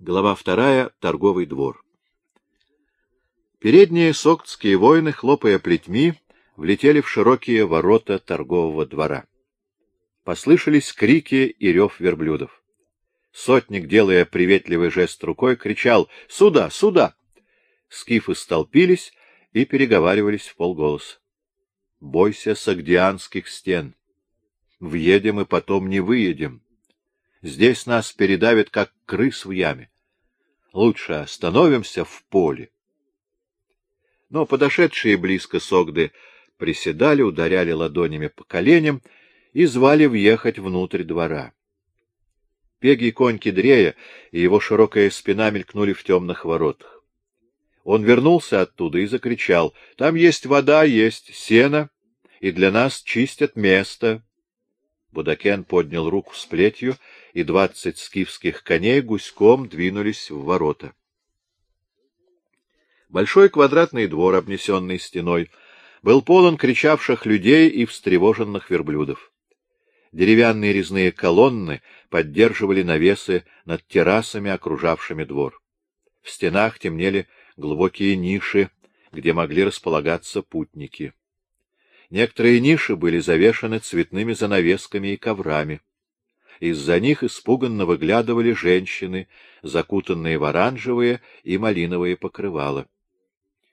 Глава вторая. Торговый двор. Передние соктские воины, хлопая плетьми, влетели в широкие ворота торгового двора. Послышались крики и рев верблюдов. Сотник, делая приветливый жест рукой, кричал «Сюда! Сюда!». Скифы столпились и переговаривались в полголоса. «Бойся сагдианских стен. Въедем и потом не выедем. Здесь нас передавят, как крыс в яме. Лучше остановимся в поле. Но подошедшие близко согды приседали, ударяли ладонями по коленям и звали въехать внутрь двора. Пегий конь Кедрея и его широкая спина мелькнули в темных воротах. Он вернулся оттуда и закричал, — Там есть вода, есть сено, и для нас чистят место. Будакен поднял руку с плетью, и двадцать скифских коней гуськом двинулись в ворота. Большой квадратный двор, обнесенный стеной, был полон кричавших людей и встревоженных верблюдов. Деревянные резные колонны поддерживали навесы над террасами, окружавшими двор. В стенах темнели глубокие ниши, где могли располагаться путники. Некоторые ниши были завешаны цветными занавесками и коврами. Из-за них испуганно выглядывали женщины, закутанные в оранжевые и малиновые покрывала.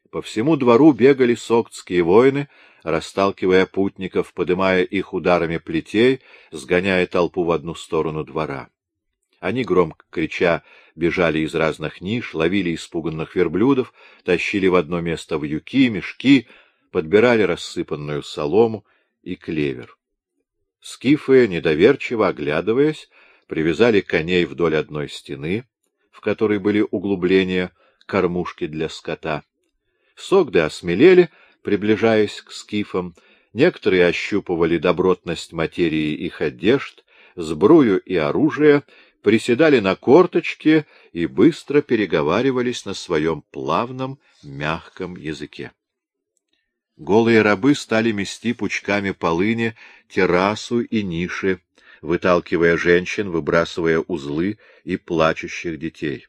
По всему двору бегали соктские воины, расталкивая путников, подымая их ударами плетей, сгоняя толпу в одну сторону двора. Они, громко крича, бежали из разных ниш, ловили испуганных верблюдов, тащили в одно место вьюки, мешки, подбирали рассыпанную солому и клевер. Скифы, недоверчиво оглядываясь, привязали коней вдоль одной стены, в которой были углубления, кормушки для скота. Согды осмелели, приближаясь к скифам, некоторые ощупывали добротность материи их одежд, сбрую и оружие, приседали на корточки и быстро переговаривались на своем плавном, мягком языке. Голые рабы стали мести пучками полыни, террасу и ниши, выталкивая женщин, выбрасывая узлы и плачущих детей.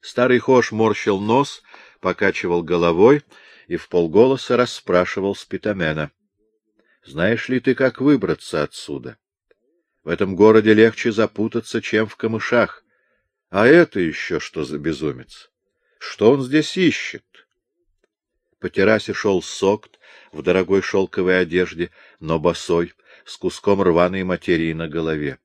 Старый Хош морщил нос, покачивал головой и в полголоса расспрашивал Спитамена. — Знаешь ли ты, как выбраться отсюда? В этом городе легче запутаться, чем в камышах. А это еще что за безумец? Что он здесь ищет? По террасе шел сокт в дорогой шелковой одежде, но босой, с куском рваной материи на голове.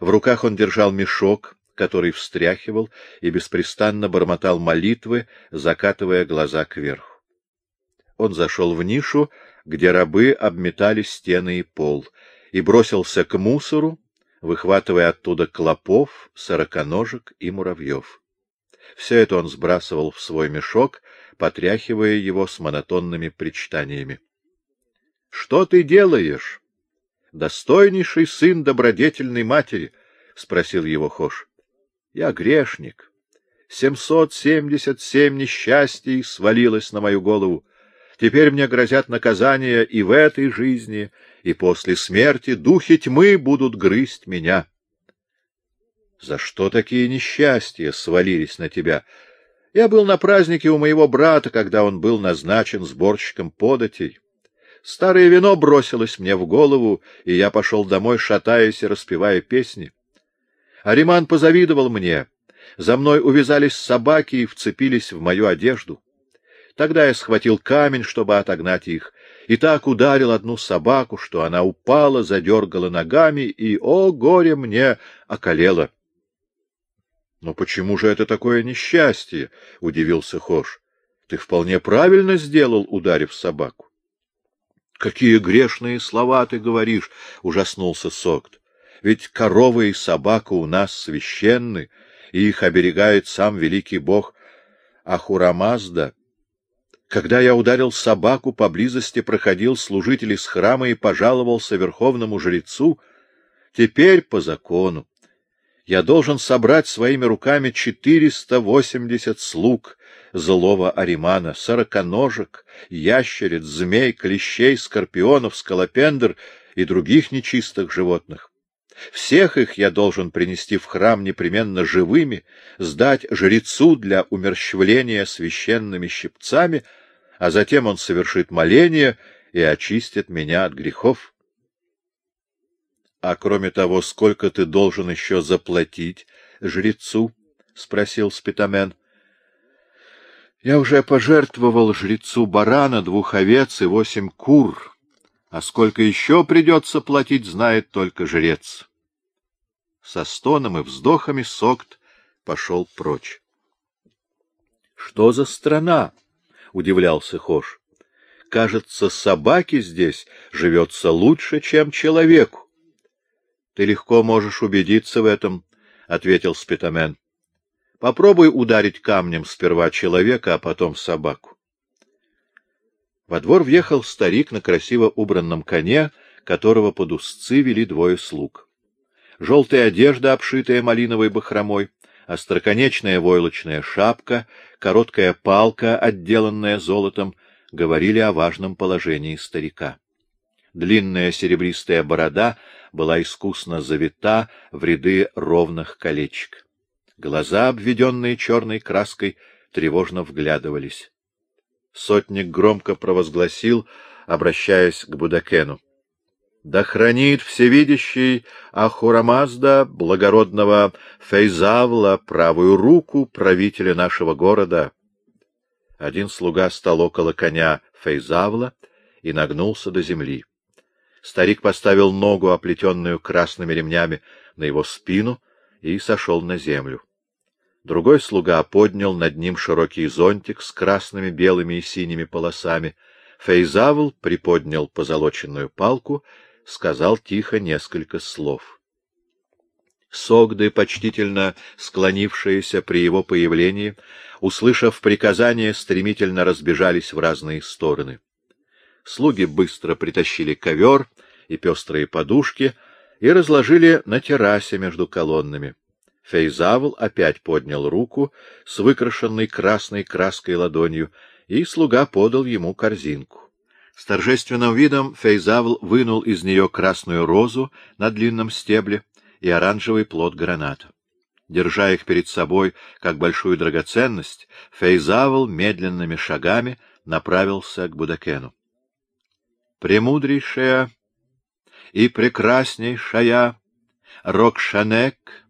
В руках он держал мешок, который встряхивал и беспрестанно бормотал молитвы, закатывая глаза кверху. Он зашел в нишу, где рабы обметали стены и пол, и бросился к мусору, выхватывая оттуда клопов, сороконожек и муравьев. Все это он сбрасывал в свой мешок, потряхивая его с монотонными причитаниями. — Что ты делаешь? — Достойнейший сын добродетельной матери, — спросил его Хош. — Я грешник. Семьсот семьдесят семь несчастий свалилось на мою голову. Теперь мне грозят наказания и в этой жизни, и после смерти духи тьмы будут грызть меня. — За что такие несчастья свалились на тебя? Я был на празднике у моего брата, когда он был назначен сборщиком податей. Старое вино бросилось мне в голову, и я пошел домой, шатаясь и распевая песни. Ариман позавидовал мне. За мной увязались собаки и вцепились в мою одежду. Тогда я схватил камень, чтобы отогнать их, и так ударил одну собаку, что она упала, задергала ногами и, о, горе мне, околела. — Но почему же это такое несчастье? — удивился Хош. — Ты вполне правильно сделал, ударив собаку. — Какие грешные слова ты говоришь! — ужаснулся Сокт. — Ведь корова и собака у нас священны, и их оберегает сам великий бог Ахурамазда. Когда я ударил собаку, поблизости проходил служитель из храма и пожаловался верховному жрецу. Теперь по закону я должен собрать своими руками четыреста восемьдесят слуг злого Аримана, сороконожек, ящериц, змей, клещей, скорпионов, скалопендр и других нечистых животных. Всех их я должен принести в храм непременно живыми, сдать жрецу для умерщвления священными щипцами, а затем он совершит моление и очистит меня от грехов. — А кроме того, сколько ты должен еще заплатить жрецу? — спросил Спитамен. — Я уже пожертвовал жрецу барана, двух овец и восемь кур, а сколько еще придется платить, знает только жрец. Со стоном и вздохами Сокт пошел прочь. — Что за страна? — удивлялся Хош. — Кажется, собаке здесь живется лучше, чем человеку. — Ты легко можешь убедиться в этом, — ответил Спитамен. — Попробуй ударить камнем сперва человека, а потом собаку. Во двор въехал старик на красиво убранном коне, которого под узцы вели двое слуг желтая одежда, обшитая малиновой бахромой, остроконечная войлочная шапка, короткая палка, отделанная золотом, говорили о важном положении старика. Длинная серебристая борода была искусно завита в ряды ровных колечек. Глаза, обведенные черной краской, тревожно вглядывались. Сотник громко провозгласил, обращаясь к Будакену. Да хранит всевидящий Ахурамазда, благородного Фейзавла, правую руку правителя нашего города. Один слуга стал около коня Фейзавла и нагнулся до земли. Старик поставил ногу, оплетенную красными ремнями, на его спину и сошел на землю. Другой слуга поднял над ним широкий зонтик с красными, белыми и синими полосами. Фейзавл приподнял позолоченную палку — сказал тихо несколько слов. Согды, почтительно склонившиеся при его появлении, услышав приказание, стремительно разбежались в разные стороны. Слуги быстро притащили ковер и пестрые подушки и разложили на террасе между колоннами. Фейзавл опять поднял руку с выкрашенной красной краской ладонью, и слуга подал ему корзинку. С торжественным видом Фейзавл вынул из нее красную розу на длинном стебле и оранжевый плод граната. Держа их перед собой как большую драгоценность, Фейзавл медленными шагами направился к Будакену. «Премудрейшая и прекраснейшая Рокшанек,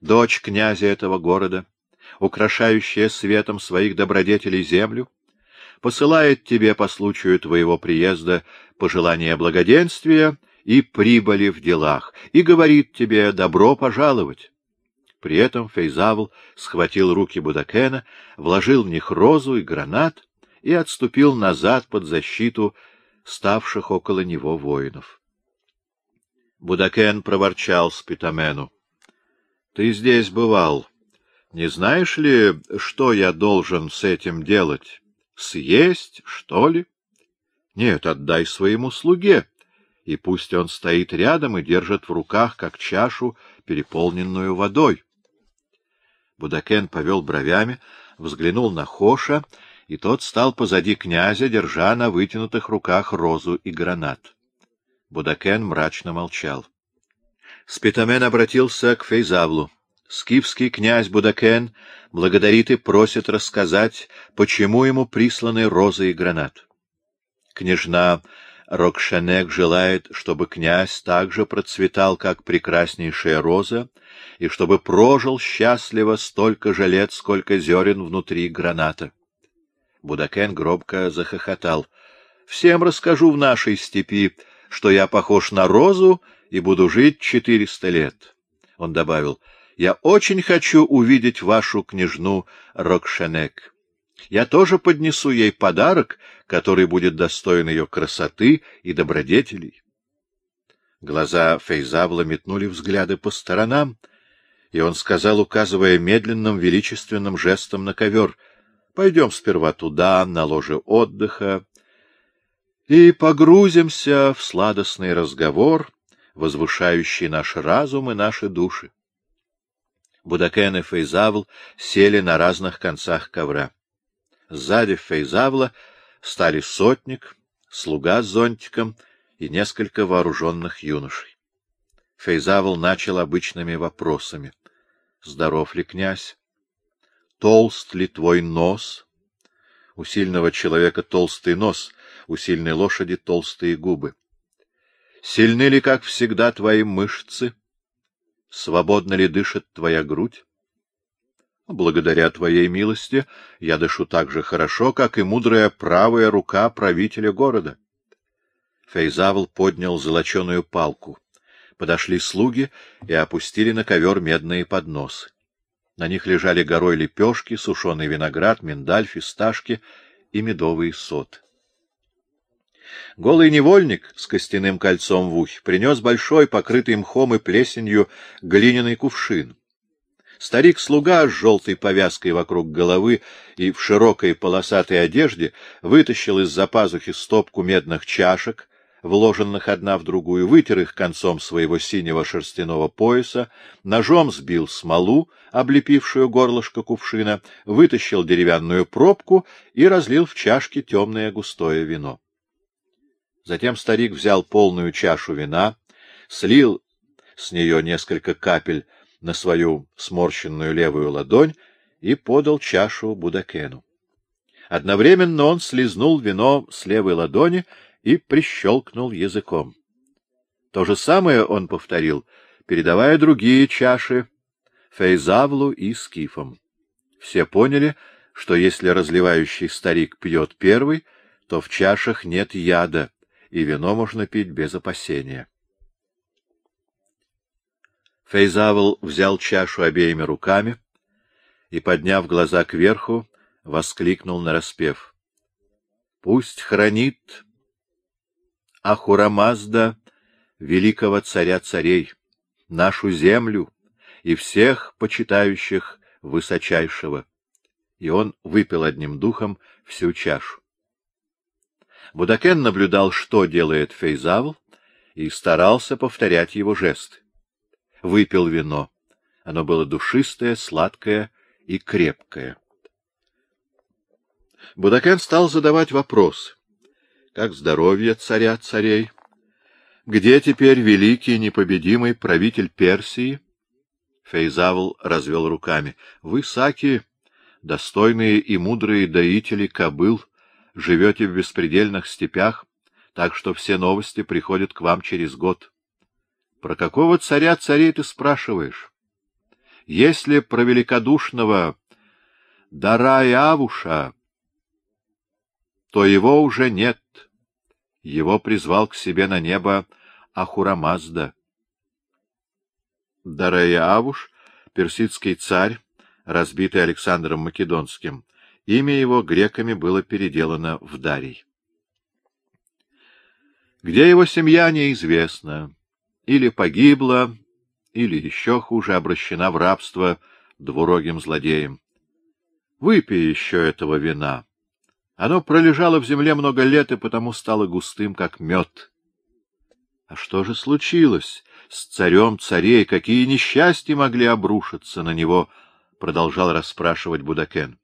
дочь князя этого города, украшающая светом своих добродетелей землю, посылает тебе по случаю твоего приезда пожелания благоденствия и прибыли в делах, и говорит тебе «добро пожаловать». При этом Фейзавл схватил руки Будакена, вложил в них розу и гранат и отступил назад под защиту ставших около него воинов. Будакен проворчал Спитамену. — Ты здесь бывал. Не знаешь ли, что я должен с этим делать? Съесть, что ли? Нет, отдай своему слуге, и пусть он стоит рядом и держит в руках, как чашу, переполненную водой. Будакен повел бровями, взглянул на Хоша, и тот стал позади князя, держа на вытянутых руках розу и гранат. Будакен мрачно молчал. Спитамен обратился к Фейзавлу. Скифский князь Будакен благодарит и просит рассказать, почему ему присланы розы и гранат. Княжна Рокшенек желает, чтобы князь также процветал, как прекраснейшая роза, и чтобы прожил счастливо столько же лет, сколько зерен внутри граната. Будакен гробко захохотал. — Всем расскажу в нашей степи, что я похож на розу и буду жить четыреста лет. Он добавил — я очень хочу увидеть вашу княжну Рокшенек. Я тоже поднесу ей подарок, который будет достоин ее красоты и добродетелей. Глаза Фейзавла метнули взгляды по сторонам, и он сказал, указывая медленным величественным жестом на ковер, «Пойдем сперва туда, на ложе отдыха, и погрузимся в сладостный разговор, возвышающий наш разум и наши души. Будакен и Фейзавл сели на разных концах ковра. Сзади Фейзавла стали сотник, слуга с зонтиком и несколько вооруженных юношей. Фейзавл начал обычными вопросами. — Здоров ли князь? Толст ли твой нос? У сильного человека толстый нос, у сильной лошади толстые губы. Сильны ли, как всегда, твои мышцы? Свободно ли дышит твоя грудь? Благодаря твоей милости я дышу так же хорошо, как и мудрая правая рука правителя города. Фейзавл поднял золоченую палку. Подошли слуги и опустили на ковер медные подносы. На них лежали горой лепешки, сушеный виноград, миндаль, фисташки и медовый сот. Голый невольник с костяным кольцом в ухе принес большой, покрытый мхом и плесенью, глиняный кувшин. Старик-слуга с желтой повязкой вокруг головы и в широкой полосатой одежде вытащил из-за пазухи стопку медных чашек, вложенных одна в другую, вытер их концом своего синего шерстяного пояса, ножом сбил смолу, облепившую горлышко кувшина, вытащил деревянную пробку и разлил в чашки темное густое вино. Затем старик взял полную чашу вина, слил с нее несколько капель на свою сморщенную левую ладонь и подал чашу Будакену. Одновременно он слезнул вино с левой ладони и прищелкнул языком. То же самое он повторил, передавая другие чаши Фейзавлу и Скифам. Все поняли, что если разливающий старик пьет первый, то в чашах нет яда, и вино можно пить без опасения. Фейзавл взял чашу обеими руками и, подняв глаза кверху, воскликнул нараспев. — Пусть хранит Ахурамазда, великого царя царей, нашу землю и всех почитающих высочайшего. И он выпил одним духом всю чашу. Будакен наблюдал, что делает Фейзавл, и старался повторять его жесты выпил вино. Оно было душистое, сладкое и крепкое. Будакен стал задавать вопросы. Как здоровье царя царей? Где теперь великий непобедимый правитель Персии? Фейзавл развел руками. Вы, Саки, достойные и мудрые доители кобыл, живете в беспредельных степях, так что все новости приходят к вам через год. Про какого царя царей ты спрашиваешь? Если про великодушного Дарая-Авуша, то его уже нет. Его призвал к себе на небо Ахурамазда. Дарая-Авуш — персидский царь, разбитый Александром Македонским. Имя его греками было переделано в Дарий. Где его семья, неизвестно или погибла, или еще хуже обращена в рабство двурогим злодеем. Выпей еще этого вина. Оно пролежало в земле много лет и потому стало густым, как мед. А что же случилось с царем царей? Какие несчастья могли обрушиться на него? Продолжал расспрашивать Будакен.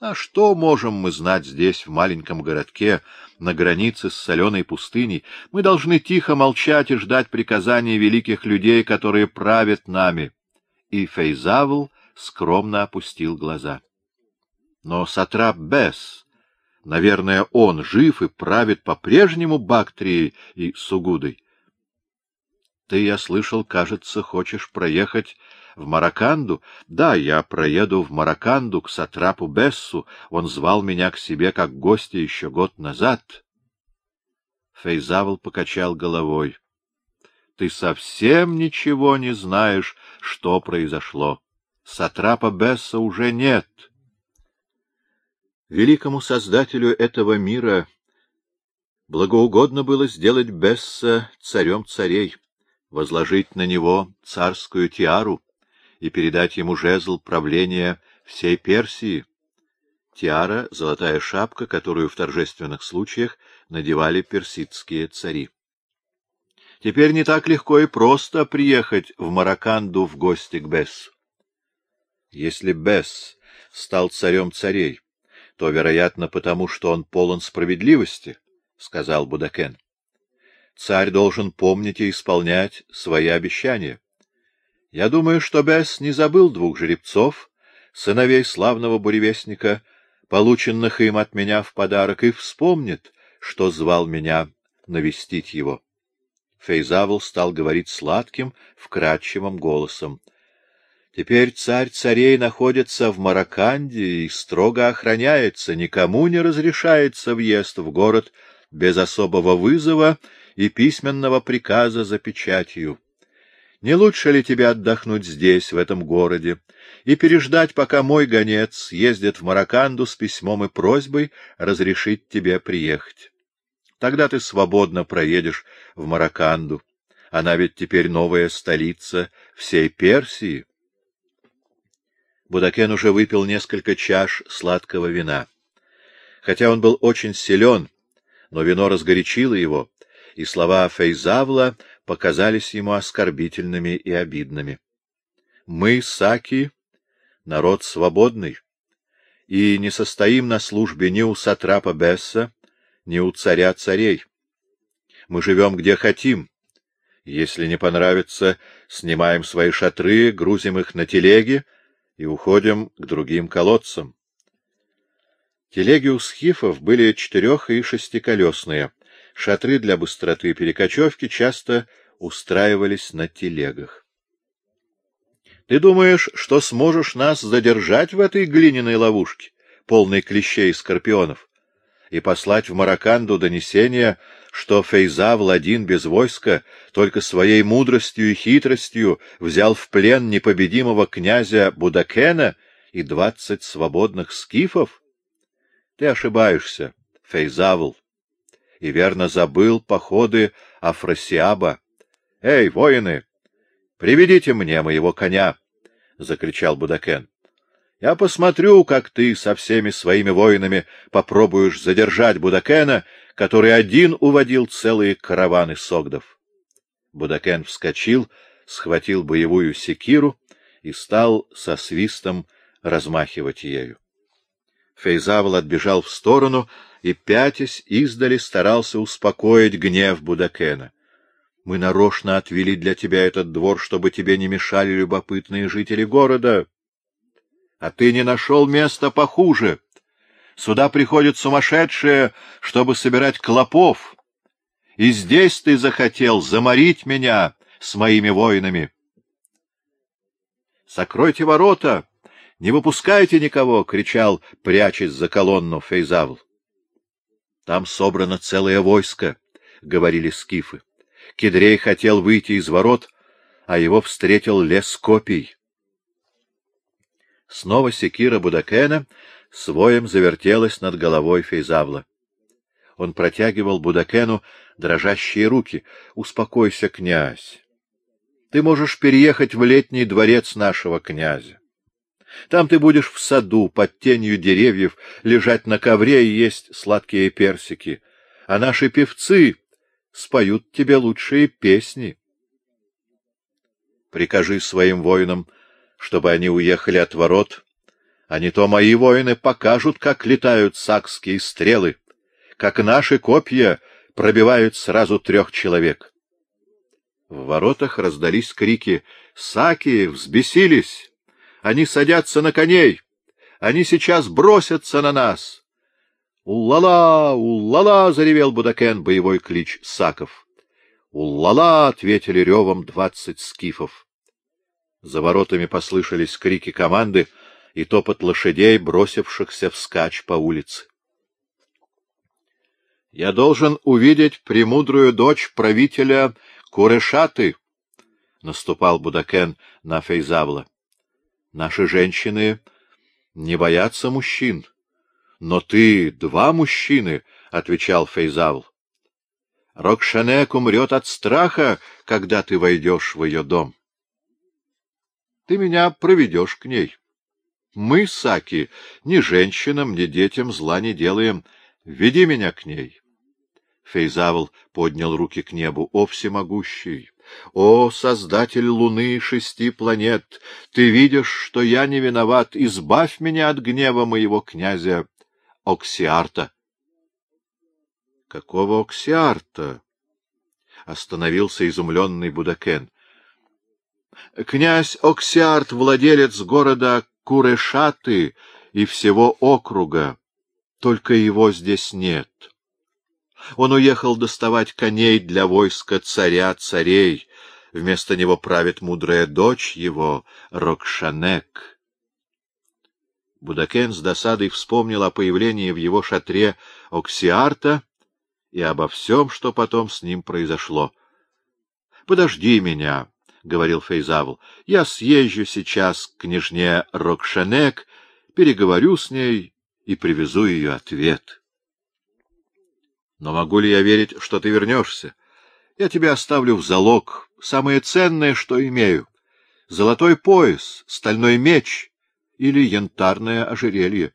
А что можем мы знать здесь, в маленьком городке, на границе с соленой пустыней? Мы должны тихо молчать и ждать приказаний великих людей, которые правят нами. И Фейзавл скромно опустил глаза. Но Сатрап Бес, наверное, он жив и правит по-прежнему Бактрией и Сугудой. Ты, я слышал, кажется, хочешь проехать в Мараканду? Да, я проеду в Мараканду к Сатрапу Бессу. Он звал меня к себе как гостя еще год назад. Фейзавл покачал головой. Ты совсем ничего не знаешь, что произошло. Сатрапа Бесса уже нет. Великому создателю этого мира благоугодно было сделать Бесса царем царей возложить на него царскую тиару и передать ему жезл правления всей Персии. Тиара — золотая шапка, которую в торжественных случаях надевали персидские цари. Теперь не так легко и просто приехать в Мараканду в гости к Бессу. Если Бесс стал царем царей, то, вероятно, потому что он полон справедливости, — сказал Будакен. царь должен помнить и исполнять свои обещания. Я думаю, что Бесс не забыл двух жеребцов, сыновей славного буревестника, полученных им от меня в подарок, и вспомнит, что звал меня навестить его. Фейзавл стал говорить сладким, вкрадчивым голосом. Теперь царь царей находится в Мараканде и строго охраняется, никому не разрешается въезд в город без особого вызова и письменного приказа за печатью. Не лучше ли тебе отдохнуть здесь, в этом городе, и переждать, пока мой гонец ездит в Мараканду с письмом и просьбой разрешить тебе приехать? Тогда ты свободно проедешь в Мараканду. Она ведь теперь новая столица всей Персии. Будакен уже выпил несколько чаш сладкого вина. Хотя он был очень силен, но вино разгорячило его, и слова Фейзавла показались ему оскорбительными и обидными. Мы, Саки, народ свободный, и не состоим на службе ни у Сатрапа Бесса, ни у царя царей. Мы живем где хотим. Если не понравится, снимаем свои шатры, грузим их на телеги и уходим к другим колодцам. Телеги у схифов были четырех- и шестиколесные. Шатры для быстроты перекочевки часто устраивались на телегах. Ты думаешь, что сможешь нас задержать в этой глиняной ловушке, полной клещей и скорпионов, и послать в Мараканду донесение, что Фейза Владин без войска только своей мудростью и хитростью взял в плен непобедимого князя Будакена и двадцать свободных скифов? Ты ошибаешься, Фейзавл, и верно забыл походы Афросиаба. — Эй, воины, приведите мне моего коня! — закричал Будакен. — Я посмотрю, как ты со всеми своими воинами попробуешь задержать Будакена, который один уводил целые караваны согдов. Будакен вскочил, схватил боевую секиру и стал со свистом размахивать ею. Фейзавл отбежал в сторону и, пятясь, издали старался успокоить гнев Будакена. Мы нарочно отвели для тебя этот двор, чтобы тебе не мешали любопытные жители города. А ты не нашел места похуже. Сюда приходят сумасшедшие, чтобы собирать клопов. И здесь ты захотел заморить меня с моими воинами. «Закройте ворота! Не выпускайте никого!» — кричал, прячась за колонну Фейзавл. «Там собрано целое войско», — говорили скифы. Кедрей хотел выйти из ворот, а его встретил лес копий. Снова секира Будакена своем завертелась над головой Фейзавла. Он протягивал Будакену дрожащие руки. — Успокойся, князь. Ты можешь переехать в летний дворец нашего князя. Там ты будешь в саду, под тенью деревьев, лежать на ковре и есть сладкие персики. А наши певцы споют тебе лучшие песни. Прикажи своим воинам, чтобы они уехали от ворот, а не то мои воины покажут, как летают сакские стрелы, как наши копья пробивают сразу трех человек. В воротах раздались крики «Саки взбесились! Они садятся на коней! Они сейчас бросятся на нас!» «Улла-ла! Улла-ла!» — заревел Будакен боевой клич Саков. «Улла-ла!» — ответили ревом двадцать скифов. За воротами послышались крики команды и топот лошадей, бросившихся вскачь по улице. «Я должен увидеть премудрую дочь правителя Курешаты», — наступал Будакен на Фейзавла. «Наши женщины не боятся мужчин». — Но ты два мужчины, — отвечал Фейзавл. — Рокшанек умрет от страха, когда ты войдешь в ее дом. Ты меня проведешь к ней. Мы, Саки, ни женщинам, ни детям зла не делаем. Веди меня к ней. Фейзавл поднял руки к небу. О, всемогущий! О, создатель луны и шести планет! Ты видишь, что я не виноват. Избавь меня от гнева моего князя. Оксиарта. — Какого Оксиарта? остановился изумленный Будакен. — Князь Оксиарт, владелец города Курешаты и всего округа, только его здесь нет. Он уехал доставать коней для войска царя-царей, вместо него правит мудрая дочь его, Рокшанек. Будакен с досадой вспомнил о появлении в его шатре Оксиарта и обо всем, что потом с ним произошло. — Подожди меня, — говорил Фейзавл, — я съезжу сейчас к княжне Рокшанек, переговорю с ней и привезу ее ответ. — Но могу ли я верить, что ты вернешься? Я тебе оставлю в залог самое ценное, что имею — золотой пояс, стальной меч или янтарное ожерелье.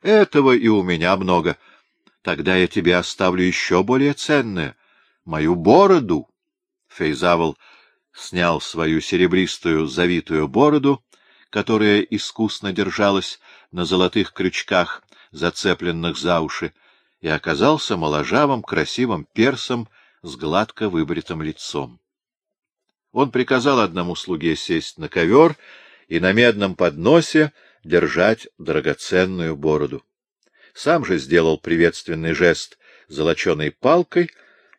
Этого и у меня много — Тогда я тебе оставлю еще более ценное — мою бороду. Фейзавл снял свою серебристую завитую бороду, которая искусно держалась на золотых крючках, зацепленных за уши, и оказался моложавым, красивым персом с гладко выбритым лицом. Он приказал одному слуге сесть на ковер и на медном подносе держать драгоценную бороду сам же сделал приветственный жест золоченой палкой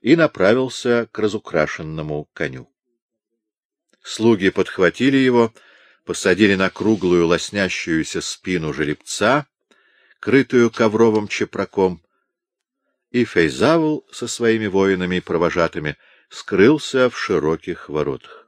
и направился к разукрашенному коню. Слуги подхватили его, посадили на круглую лоснящуюся спину жеребца, крытую ковровым чепраком, и Фейзавл со своими воинами и провожатыми скрылся в широких воротах.